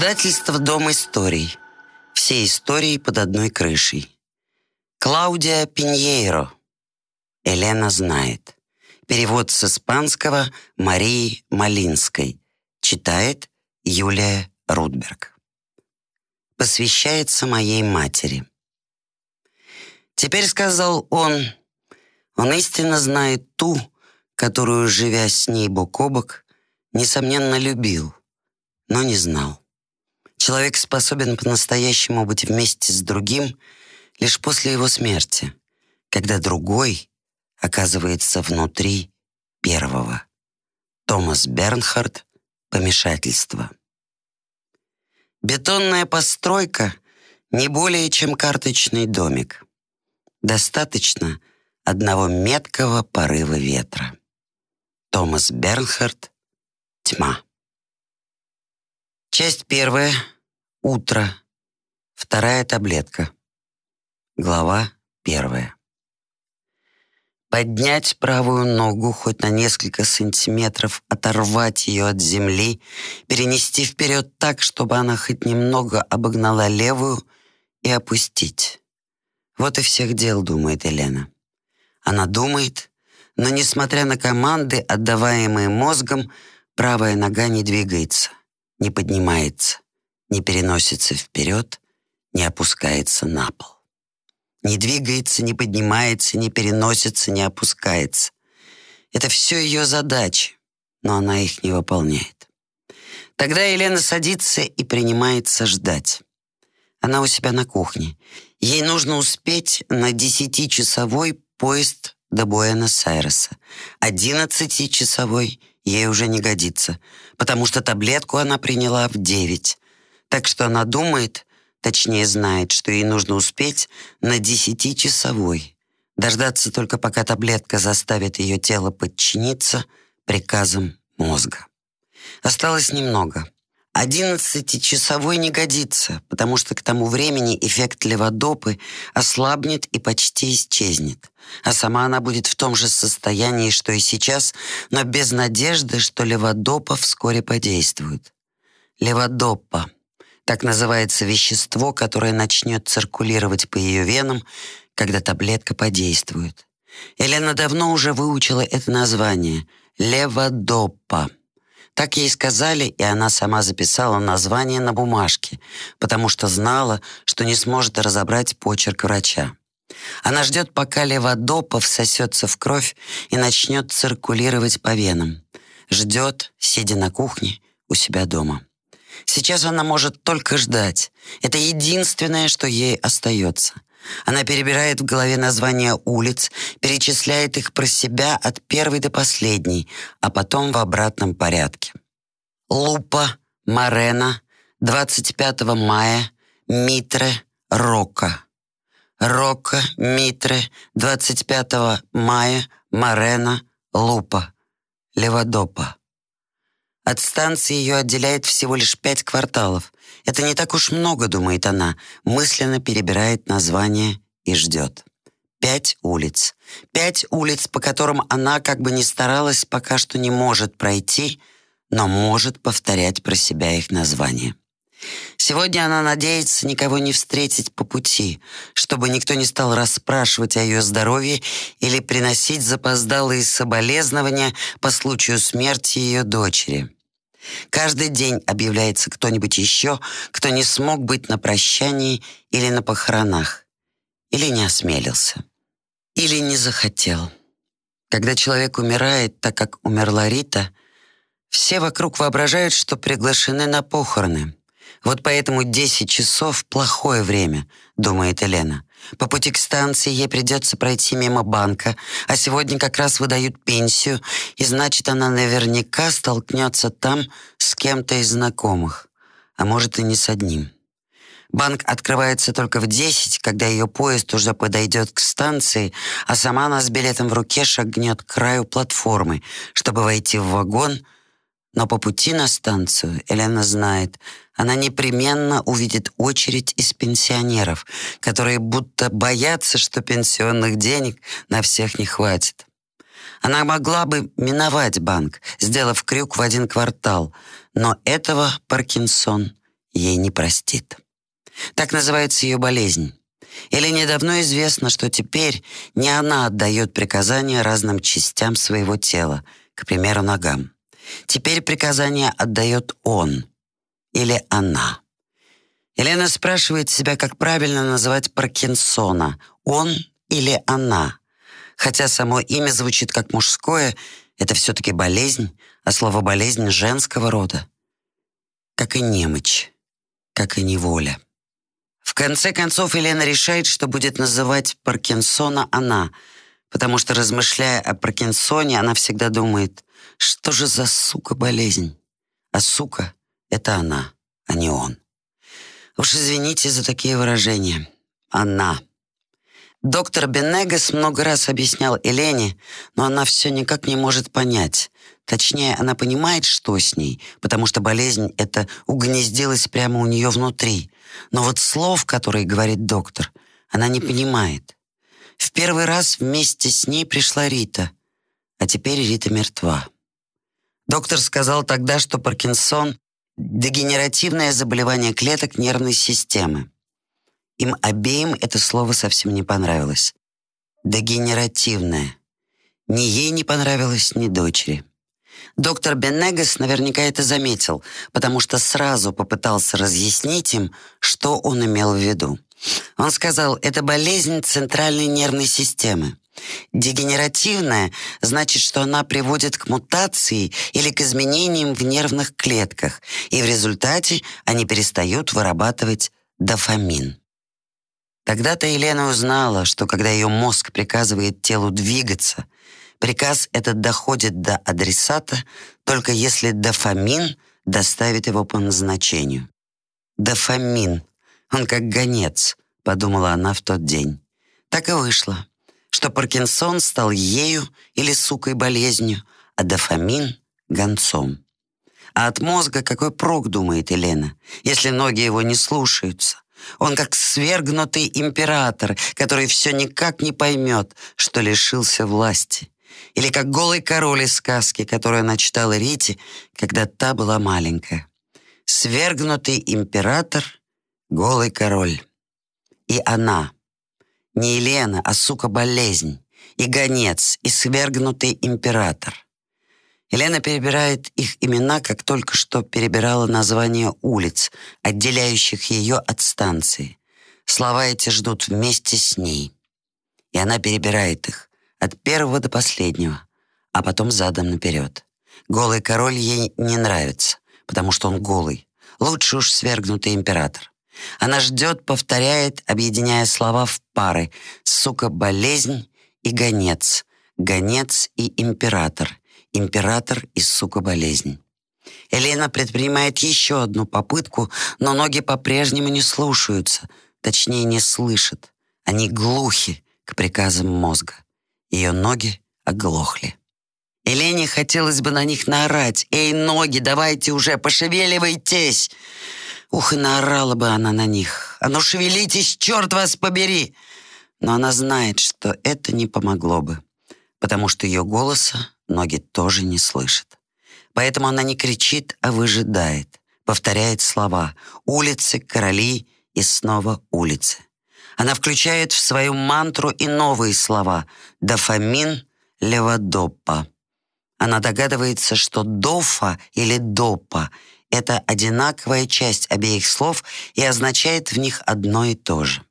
Издательство «Дом историй». Все истории под одной крышей. Клаудия Пиньейро. Елена знает. Перевод с испанского Марии Малинской. Читает Юлия Рудберг. Посвящается моей матери. Теперь сказал он, он истинно знает ту, которую, живя с ней бок о бок, несомненно, любил, но не знал. Человек способен по-настоящему быть вместе с другим лишь после его смерти, когда другой оказывается внутри первого. Томас Бернхард «Помешательство». Бетонная постройка не более чем карточный домик. Достаточно одного меткого порыва ветра. Томас Бернхард «Тьма». Часть первая. Утро. Вторая таблетка. Глава первая. Поднять правую ногу хоть на несколько сантиметров, оторвать ее от земли, перенести вперед так, чтобы она хоть немного обогнала левую и опустить. Вот и всех дел, думает Елена. Она думает, но, несмотря на команды, отдаваемые мозгом, правая нога не двигается, не поднимается, не переносится вперед, не опускается на пол. Не двигается, не поднимается, не переносится, не опускается. Это все ее задачи, но она их не выполняет. Тогда Елена садится и принимается ждать. Она у себя на кухне. Ей нужно успеть на десятичасовой поезд до Буэнос-Айреса. Одиннадцатичасовой ей уже не годится, потому что таблетку она приняла в девять. Так что она думает, точнее знает, что ей нужно успеть на десятичасовой. Дождаться только пока таблетка заставит ее тело подчиниться приказам мозга. Осталось немного. Одиннадцатичасовой не годится, потому что к тому времени эффект леводопы ослабнет и почти исчезнет. А сама она будет в том же состоянии, что и сейчас, но без надежды, что леводопа вскоре подействует. Леводопа — так называется вещество, которое начнет циркулировать по ее венам, когда таблетка подействует. Елена давно уже выучила это название — леводопа. Так ей сказали, и она сама записала название на бумажке, потому что знала, что не сможет разобрать почерк врача. Она ждет, пока леводопа всосется в кровь и начнет циркулировать по венам. Ждет, сидя на кухне у себя дома. Сейчас она может только ждать. Это единственное, что ей остается. Она перебирает в голове названия улиц, перечисляет их про себя от первой до последней, а потом в обратном порядке. Лупа, Марена, 25 мая, Митре, Рока. Рока, Митре, 25 мая, Марена, Лупа, Леводопа. От станции ее отделяет всего лишь пять кварталов. Это не так уж много, думает она, мысленно перебирает название и ждет. Пять улиц. Пять улиц, по которым она, как бы ни старалась, пока что не может пройти, но может повторять про себя их название. Сегодня она надеется никого не встретить по пути, чтобы никто не стал расспрашивать о ее здоровье или приносить запоздалые соболезнования по случаю смерти ее дочери. Каждый день объявляется кто-нибудь еще, кто не смог быть на прощании или на похоронах, или не осмелился, или не захотел. Когда человек умирает, так как умерла Рита, все вокруг воображают, что приглашены на похороны — вот поэтому 10 часов — плохое время, думает Елена. По пути к станции ей придется пройти мимо банка, а сегодня как раз выдают пенсию, и значит, она наверняка столкнется там с кем-то из знакомых, а может и не с одним. Банк открывается только в 10, когда ее поезд уже подойдет к станции, а сама она с билетом в руке шагнет к краю платформы, чтобы войти в вагон — но по пути на станцию Елена знает, она непременно увидит очередь из пенсионеров, которые будто боятся, что пенсионных денег на всех не хватит. Она могла бы миновать банк, сделав крюк в один квартал, но этого Паркинсон ей не простит. Так называется ее болезнь. Или недавно известно, что теперь не она отдает приказания разным частям своего тела, к примеру, ногам. Теперь приказания отдает он или она. Елена спрашивает себя, как правильно называть Паркинсона, он или она. Хотя само имя звучит как мужское, это все-таки болезнь, а слово «болезнь» женского рода. Как и немочь, как и неволя. В конце концов, Елена решает, что будет называть Паркинсона она, потому что, размышляя о Паркинсоне, она всегда думает, что же за сука болезнь? А сука — это она, а не он. Уж извините за такие выражения. Она. Доктор Бенегас много раз объяснял Елене, но она все никак не может понять. Точнее, она понимает, что с ней, потому что болезнь эта угнездилась прямо у нее внутри. Но вот слов, которые говорит доктор, она не понимает. В первый раз вместе с ней пришла Рита, а теперь Рита мертва. Доктор сказал тогда, что Паркинсон – дегенеративное заболевание клеток нервной системы. Им обеим это слово совсем не понравилось. Дегенеративное. Ни ей не понравилось, ни дочери. Доктор Беннегас наверняка это заметил, потому что сразу попытался разъяснить им, что он имел в виду. Он сказал, это болезнь центральной нервной системы. Дегенеративная значит, что она приводит к мутации или к изменениям в нервных клетках, и в результате они перестают вырабатывать дофамин. Тогда-то Елена узнала, что когда ее мозг приказывает телу двигаться, приказ этот доходит до адресата только если дофамин доставит его по назначению. Дофамин, он как гонец, подумала она в тот день. Так и вышло, что Паркинсон стал ею или сукой болезнью, а дофамин — гонцом. А от мозга какой прок, думает Елена, если ноги его не слушаются. Он как свергнутый император, который все никак не поймет, что лишился власти. Или как голый король из сказки, которую она читала Рите, когда та была маленькая. Свергнутый император, голый король. И она, не Елена, а сука-болезнь, и гонец, и свергнутый император — Елена перебирает их имена, как только что перебирала названия улиц, отделяющих ее от станции. Слова эти ждут вместе с ней. И она перебирает их от первого до последнего, а потом задом наперед. Голый король ей не нравится, потому что он голый. Лучше уж свергнутый император. Она ждет, повторяет, объединяя слова в пары. Сука, болезнь и гонец. Гонец и император император и сука болезнь. Елена предпринимает еще одну попытку, но ноги по-прежнему не слушаются, точнее не слышат. Они глухи к приказам мозга. Ее ноги оглохли. Елене хотелось бы на них наорать. «Эй, ноги, давайте уже, пошевеливайтесь!» Ух, и наорала бы она на них. «А ну шевелитесь, черт вас побери!» Но она знает, что это не помогло бы, потому что ее голоса ноги тоже не слышат. Поэтому она не кричит, а выжидает, повторяет слова «улицы», «короли» и снова «улицы». Она включает в свою мантру и новые слова «дофамин», «леводопа». Она догадывается, что «дофа» или «допа» — это одинаковая часть обеих слов и означает в них одно и то же.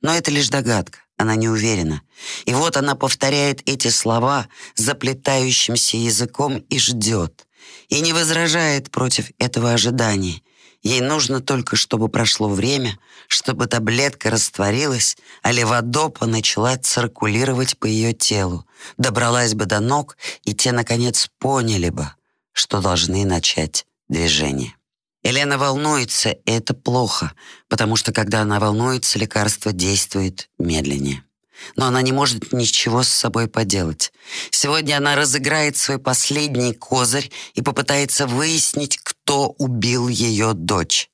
Но это лишь догадка. Она не уверена. И вот она повторяет эти слова заплетающимся языком и ждет. И не возражает против этого ожидания. Ей нужно только, чтобы прошло время, чтобы таблетка растворилась, а леводопа начала циркулировать по ее телу, добралась бы до ног, и те, наконец, поняли бы, что должны начать движение. Елена волнуется, и это плохо, потому что когда она волнуется, лекарство действует медленнее. Но она не может ничего с собой поделать. Сегодня она разыграет свой последний козырь и попытается выяснить, кто убил ее дочь.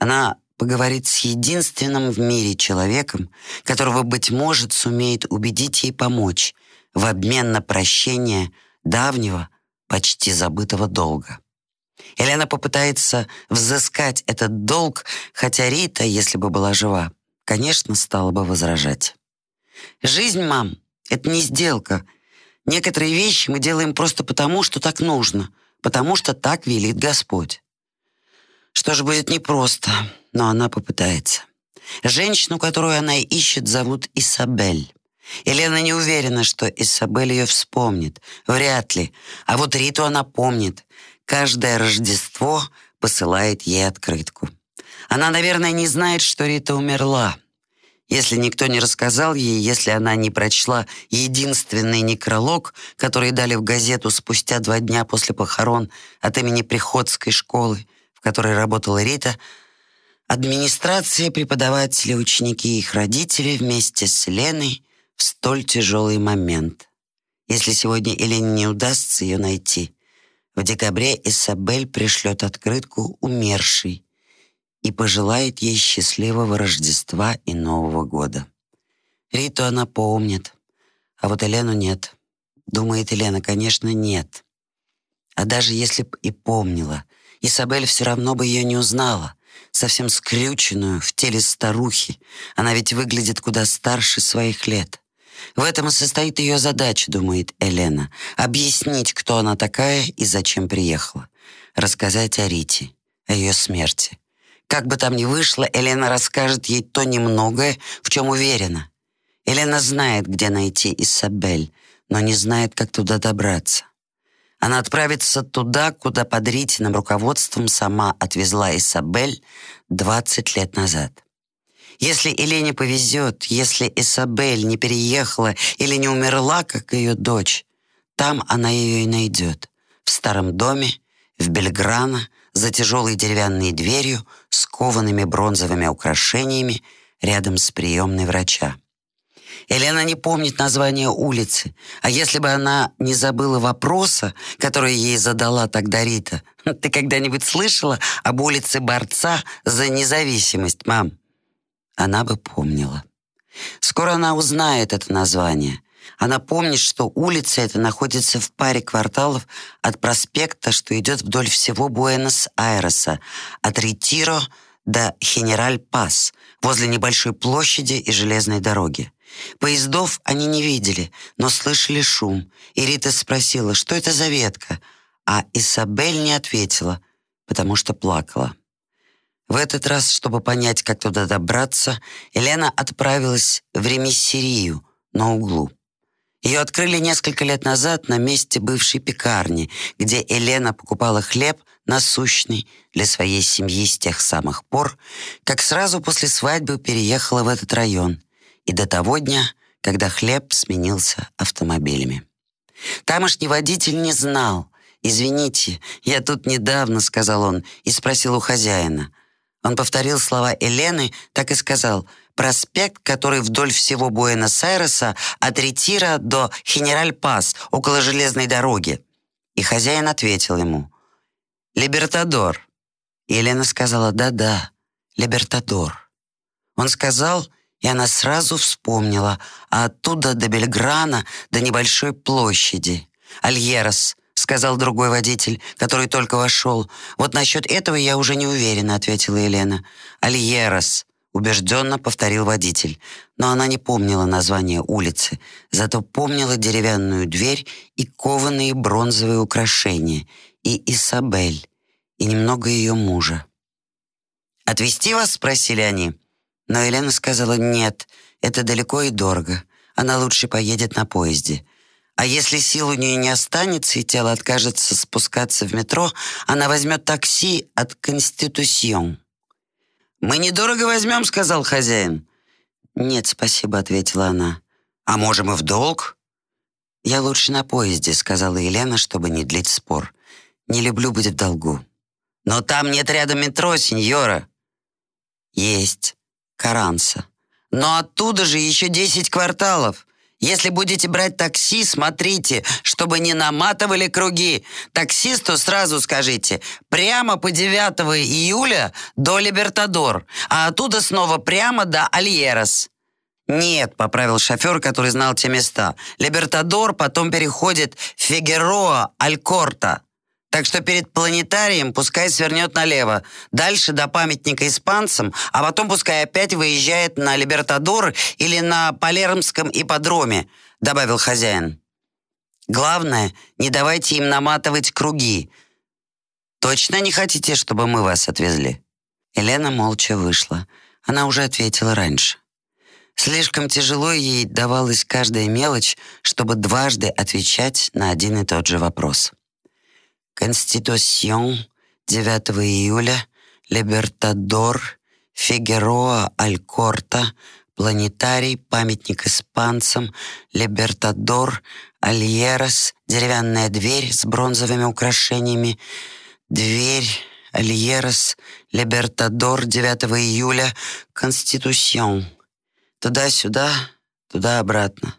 Она поговорит с единственным в мире человеком, которого, быть может, сумеет убедить ей помочь в обмен на прощение давнего, почти забытого долга. Елена попытается взыскать этот долг, хотя Рита, если бы была жива, конечно, стала бы возражать. «Жизнь, мам, это не сделка. Некоторые вещи мы делаем просто потому, что так нужно, потому что так велит Господь». Что же будет непросто, но она попытается. Женщину, которую она ищет, зовут Исабель. Елена не уверена, что Исабель ее вспомнит. Вряд ли. А вот Риту она помнит. Каждое Рождество посылает ей открытку. Она, наверное, не знает, что Рита умерла. Если никто не рассказал ей, если она не прочла единственный некролог, который дали в газету спустя два дня после похорон от имени Приходской школы, в которой работала Рита, администрация, преподаватели, ученики и их родители вместе с Леной в столь тяжелый момент. Если сегодня Елене не удастся ее найти, в декабре Исабель пришлет открытку умершей и пожелает ей счастливого Рождества и Нового года. Риту она помнит, а вот Елену нет. Думает Елена, конечно, нет. А даже если б и помнила, Исабель все равно бы ее не узнала. Совсем скрюченную, в теле старухи. Она ведь выглядит куда старше своих лет. В этом и состоит ее задача, думает Елена. Объяснить, кто она такая и зачем приехала. Рассказать о Рите, о ее смерти. Как бы там ни вышло, Елена расскажет ей то немногое, в чем уверена. Елена знает, где найти Исабель, но не знает, как туда добраться. Она отправится туда, куда под Ритиным руководством сама отвезла Исабель 20 лет назад. Если Елене повезет, если Исабель не переехала или не умерла, как ее дочь, там она ее и найдет. В старом доме, в Бельграно, за тяжелой деревянной дверью с коваными бронзовыми украшениями рядом с приемной врача. Елена не помнит название улицы, а если бы она не забыла вопроса, который ей задала тогда Рита, «Ты когда-нибудь слышала об улице борца за независимость, мам?» Она бы помнила. Скоро она узнает это название. Она помнит, что улица эта находится в паре кварталов от проспекта, что идет вдоль всего Буэнос-Айреса, от Ретиро до Хенераль-Пас, возле небольшой площади и железной дороги. Поездов они не видели, но слышали шум, и Рита спросила, что это за ветка, а Исабель не ответила, потому что плакала. В этот раз, чтобы понять, как туда добраться, Елена отправилась в ремиссерию на углу. Ее открыли несколько лет назад на месте бывшей пекарни, где Елена покупала хлеб насущный для своей семьи с тех самых пор, как сразу после свадьбы переехала в этот район, и до того дня, когда хлеб сменился автомобилями. Тамошний водитель не знал. «Извините, я тут недавно», — сказал он, и спросил у хозяина — он повторил слова Елены, так и сказал «Проспект, который вдоль всего Буэнос-Айреса от Ретира до Хенераль-Пас, около железной дороги». И хозяин ответил ему «Либертадор». Елена сказала «Да-да, Либертадор». Он сказал, и она сразу вспомнила, а оттуда до Бельграна, до небольшой площади. Альерос, сказал другой водитель, который только вошел. «Вот насчет этого я уже не уверена», — ответила Елена. «Альерос», — убежденно повторил водитель. Но она не помнила название улицы, зато помнила деревянную дверь и кованые бронзовые украшения, и Исабель, и немного ее мужа. «Отвезти вас?» — спросили они. Но Елена сказала «нет, это далеко и дорого. Она лучше поедет на поезде». А если сил у нее не останется и тело откажется спускаться в метро, она возьмет такси от Конституцион. «Мы недорого возьмем», — сказал хозяин. «Нет, спасибо», — ответила она. «А можем и в долг?» «Я лучше на поезде», — сказала Елена, чтобы не длить спор. «Не люблю быть в долгу». «Но там нет рядом метро, сеньора». «Есть. Каранса. Но оттуда же еще десять кварталов». Если будете брать такси, смотрите, чтобы не наматывали круги. Таксисту сразу скажите, прямо по 9 июля до Либертадор, а оттуда снова прямо до Альерос. «Нет», — поправил шофер, который знал те места. «Либертадор потом переходит в Фигероа, Алькорта». Так что перед планетарием пускай свернет налево, дальше до памятника испанцам, а потом пускай опять выезжает на Либертадор или на Палермском ипподроме», — добавил хозяин. «Главное, не давайте им наматывать круги. Точно не хотите, чтобы мы вас отвезли?» Елена молча вышла. Она уже ответила раньше. Слишком тяжело ей давалась каждая мелочь, чтобы дважды отвечать на один и тот же вопрос. Конституцион 9 июля, Либертадор, Фигероа Алькорта, Планетарий, памятник испанцам, Либертадор, Альерос, деревянная дверь с бронзовыми украшениями, дверь, Альерос, Либертадор, 9 июля, Конституцион. Туда-сюда, туда-обратно.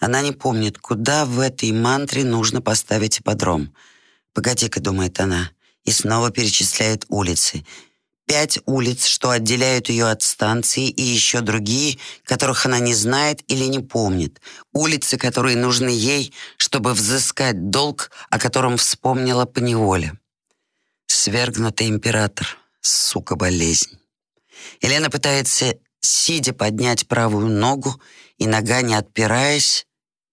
Она не помнит, куда в этой мантре нужно поставить ипподром — «Погоди-ка», — думает она, и снова перечисляет улицы. Пять улиц, что отделяют ее от станции, и еще другие, которых она не знает или не помнит. Улицы, которые нужны ей, чтобы взыскать долг, о котором вспомнила поневоле. Свергнутый император. Сука, болезнь. Елена пытается, сидя, поднять правую ногу, и нога, не отпираясь,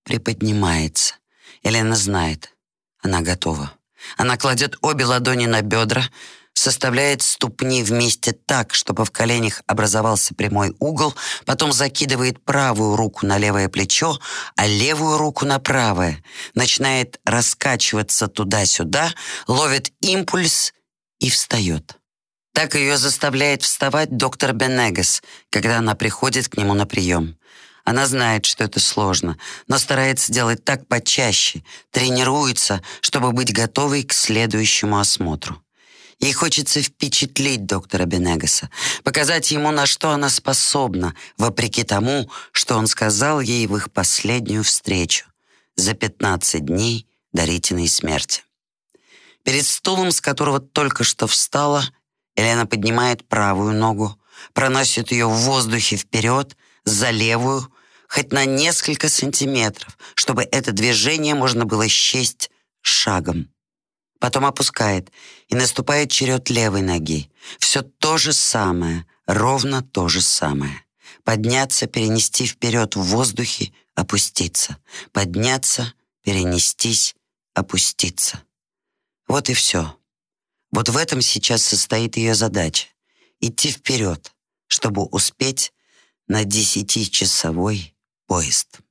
приподнимается. Елена знает, она готова. Она кладет обе ладони на бедра, составляет ступни вместе так, чтобы в коленях образовался прямой угол, потом закидывает правую руку на левое плечо, а левую руку на правое, начинает раскачиваться туда-сюда, ловит импульс и встает. Так ее заставляет вставать доктор Бенегас, когда она приходит к нему на прием. Она знает, что это сложно, но старается делать так почаще, тренируется, чтобы быть готовой к следующему осмотру. Ей хочется впечатлить доктора Бенегаса, показать ему, на что она способна, вопреки тому, что он сказал ей в их последнюю встречу за 15 дней до Ритиной смерти. Перед стулом, с которого только что встала, Елена поднимает правую ногу, проносит ее в воздухе вперед, за левую, хоть на несколько сантиметров, чтобы это движение можно было счесть шагом. Потом опускает, и наступает черед левой ноги. Все то же самое, ровно то же самое. Подняться, перенести вперед в воздухе, опуститься. Подняться, перенестись, опуститься. Вот и все. Вот в этом сейчас состоит ее задача. Идти вперед, чтобы успеть на десятичасовой поезд.